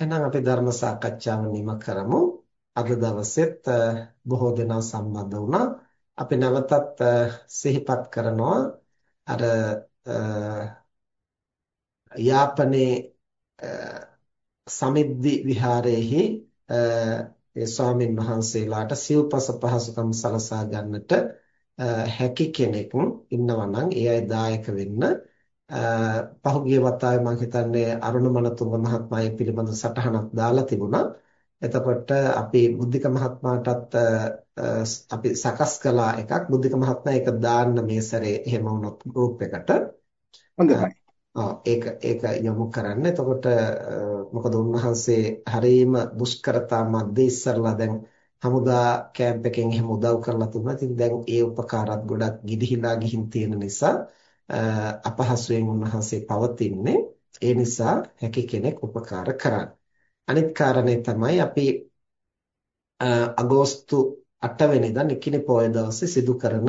එහෙනම් අපි ධර්ම සාකච්ඡාව නිම කරමු. අද දවසෙත් බොහෝ දෙනා සම්බන්ධ වුණා. අපි නැවතත් සිහිපත් කරනවා අර යාපනයේ සමිද්දි විහාරයේහි ඒ ස්වාමින් වහන්සේලාට සිව්පස පහසුකම් සලසා ගන්නට හැකි කෙනෙක් ඉන්නවා නම් ඒ අය දායක වෙන්න පහුගිය වතාවේ මම හිතන්නේ අරුණ මනතුංග මහත්මයා මේ පිළිබඳ සටහනක් දාලා තිබුණා. එතකොට අපි බුද්ධික මහත්මයාටත් අපි සකස් කළා එකක් බුද්ධික මහත්මයා ඒක දාන්න මේ සැරේ එහෙම වුණොත් ගෲප් එකට. හොඳයි. ඒක ඒක යොමු කරන්න. එතකොට මොකද උන්වහන්සේ හරීම දුෂ්කරතා මැද්දේ ඉස්සරලා දැන් හමුදා කැම්ප් එකෙන් එහෙම උදව් කරලා තිබුණා. ඉතින් දැන් ඒ උපකාරات ගොඩක් ගිලිහිලා ගිහින් තියෙන නිසා අපහසුයෙන් උන්වහන්සේ පවතින්නේ ඒ නිසා හැකි කෙනෙක් උපකාර කරන්න. අනිත් කාරණේ තමයි අපි අගෝස්තු 8 වෙනිදා නිකිණි පොය දවසේ සිදු කරන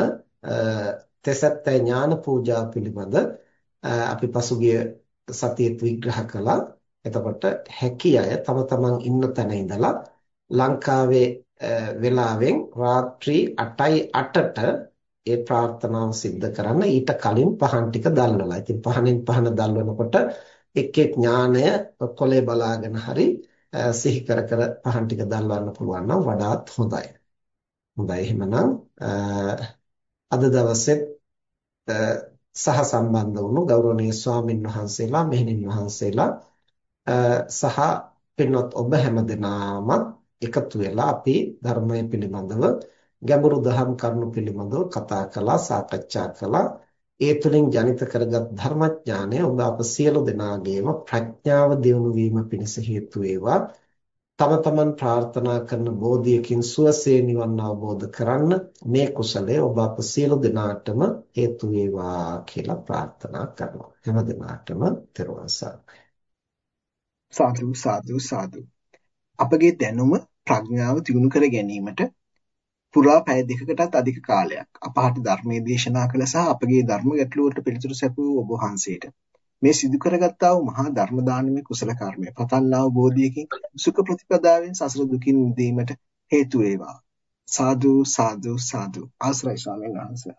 තෙසත්ත්‍ය ඥාන පූජා පිළිබඳ අපි පසුගිය සතියේත් විග්‍රහ කළා. එතකොට හැකි අය තම තමන් ඉන්න තැන ඉඳලා ලංකාවේ වෙලාවෙන් රාත්‍රී 8යි 8ට ඒ ප්‍රාර්ථනාව સિદ્ધ කරන්න ඊට කලින් පහන් ටික දැල්වලා. ඉතින් පහනෙන් පහන දැල්වනකොට එක් එක් ඥානය කොලේ බලාගෙන හරි සිහි කර කර පහන් ටික දැල්වන්න පුළුවන් නම් වඩාත් හොඳයි. හොඳයි එහෙමනම් අද දවසේ සහ සම්බන්ධ වුණු ගෞරවනීය ස්වාමින් වහන්සේලා මෙහෙණින් වහන්සේලා සහ පින්වත් ඔබ හැමදෙනාම එකතු වෙලා අපි ධර්මයේ පිළිබඳව ගැඹුරු දහම් කරුණු පිළිබඳව කතා කළා සාකච්ඡා කළා. ඒ තුලින් ජනිත කරගත් ධර්මඥානය ඔබ අප සියලු දෙනාගේම ප්‍රඥාව දියුණු වීම පිණිස හේතු වේවා. තම තමන් ප්‍රාර්ථනා කරන බෝධියකින් සුවසේ නිවන් අවබෝධ කරන්න මේ කුසලය ඔබ අප සියලු දෙනාටම හේතු වේවා කියලා ප්‍රාර්ථනා කරනවා. හැම දිනාටම තෙරුවන් සරණයි. සාදු සාදු සාදු. අපගේ දැනුම ප්‍රඥාව දියුණු කර ගැනීමට පුරා පැය දෙකකටත් අධික කාලයක් අපහට ධර්මයේ දේශනා කළ සහ අපගේ ධර්ම ගැටලුවට පිළිතුරු සැපයූ ඔබ වහන්සේට. මේ සිදු කරගත්තා වූ මහා ධර්ම දානමය කුසල කර්මය පතන්නා වූ බෝධියකින් සුඛ ප්‍රතිපදාවෙන් සසර දුකින් මිදීමට හේතු වේවා. සාදු සාදු සාදු. ආශ්‍රය ස්වාමීන් වහන්සේ.